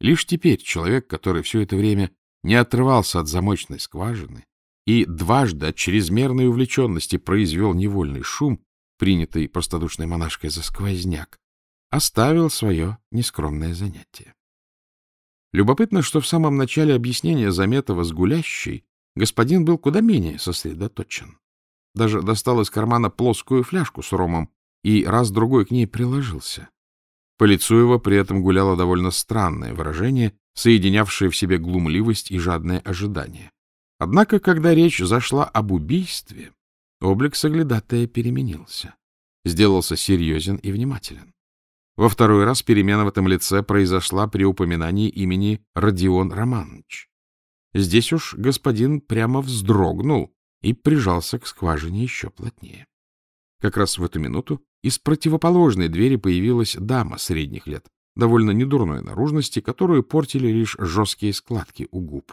Лишь теперь человек, который все это время не отрывался от замочной скважины и дважды от чрезмерной увлеченности произвел невольный шум, принятый простодушной монашкой за сквозняк, оставил свое нескромное занятие. Любопытно, что в самом начале объяснения Заметова с гулящей господин был куда менее сосредоточен. Даже достал из кармана плоскую фляжку с ромом и раз-другой к ней приложился. По лицу его при этом гуляло довольно странное выражение, соединявшее в себе глумливость и жадное ожидание. Однако, когда речь зашла об убийстве, облик соглядатая переменился, сделался серьезен и внимателен. Во второй раз перемена в этом лице произошла при упоминании имени Родион Романович. Здесь уж господин прямо вздрогнул и прижался к скважине еще плотнее. Как раз в эту минуту из противоположной двери появилась дама средних лет, довольно недурной наружности, которую портили лишь жесткие складки у губ.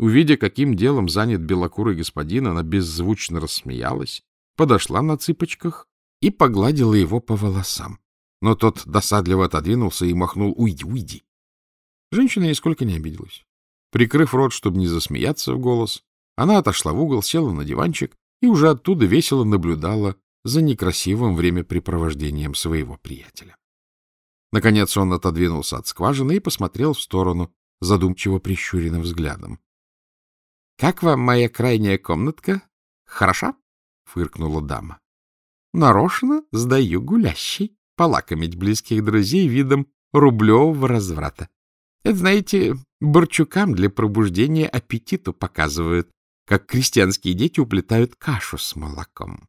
Увидя, каким делом занят белокурый господин, она беззвучно рассмеялась, подошла на цыпочках и погладила его по волосам. Но тот досадливо отодвинулся и махнул «Уйди, уйди!». Женщина нисколько не обиделась. Прикрыв рот, чтобы не засмеяться в голос, она отошла в угол, села на диванчик и уже оттуда весело наблюдала за некрасивым времяпрепровождением своего приятеля. Наконец он отодвинулся от скважины и посмотрел в сторону задумчиво прищуренным взглядом. — Как вам моя крайняя комнатка? Хороша? — фыркнула дама. — Нарочно сдаю гулящий, полакомить близких друзей видом рублевого разврата. Это, знаете, борчукам для пробуждения аппетиту показывают, как крестьянские дети уплетают кашу с молоком.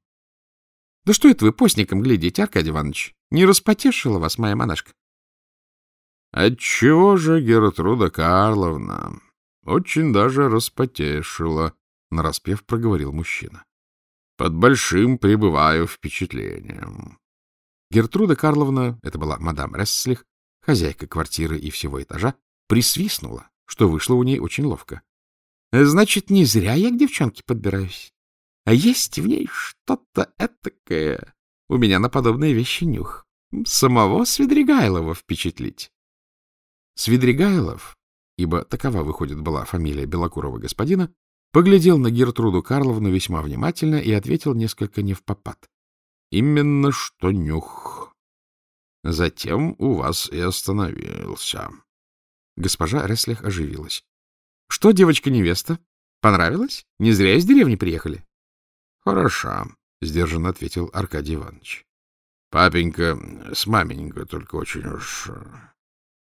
Да что это вы постником глядите, Аркадий Иванович? Не распотешила вас моя монашка? — Отчего же, Гертруда Карловна? Очень даже распотешила, — нараспев проговорил мужчина. — Под большим пребываю впечатлением. Гертруда Карловна, это была мадам Ресслих, хозяйка квартиры и всего этажа, присвистнула, что вышло у ней очень ловко. — Значит, не зря я к девчонке подбираюсь. А есть в ней что-то этакое. У меня на подобные вещи нюх. Самого Свидригайлова впечатлить. Свидригайлов, ибо такова, выходит, была фамилия белокурого господина, поглядел на Гертруду Карловну весьма внимательно и ответил несколько не в попад. — Именно что нюх. Затем у вас и остановился. Госпожа Реслих оживилась. — Что, девочка-невеста? Понравилось? Не зря из деревни приехали? — Хороша, — сдержанно ответил Аркадий Иванович. — Папенька с маменькой только очень уж э,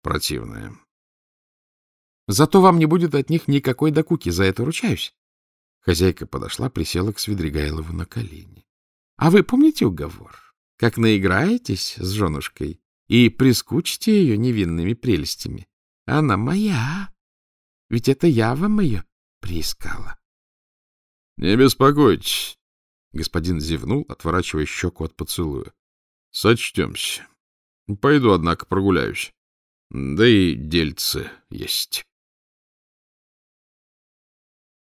противная. — Зато вам не будет от них никакой докуки, за это ручаюсь. Хозяйка подошла, присела к Свидригайлову на колени. — А вы помните уговор? Как наиграетесь с женушкой и прискучите ее невинными прелестями? Она моя. Ведь это я вам ее приискала. — Не беспокойтесь. Господин зевнул, отворачивая щеку от поцелуя. — Сочтемся. Пойду, однако, прогуляюсь. Да и дельцы есть.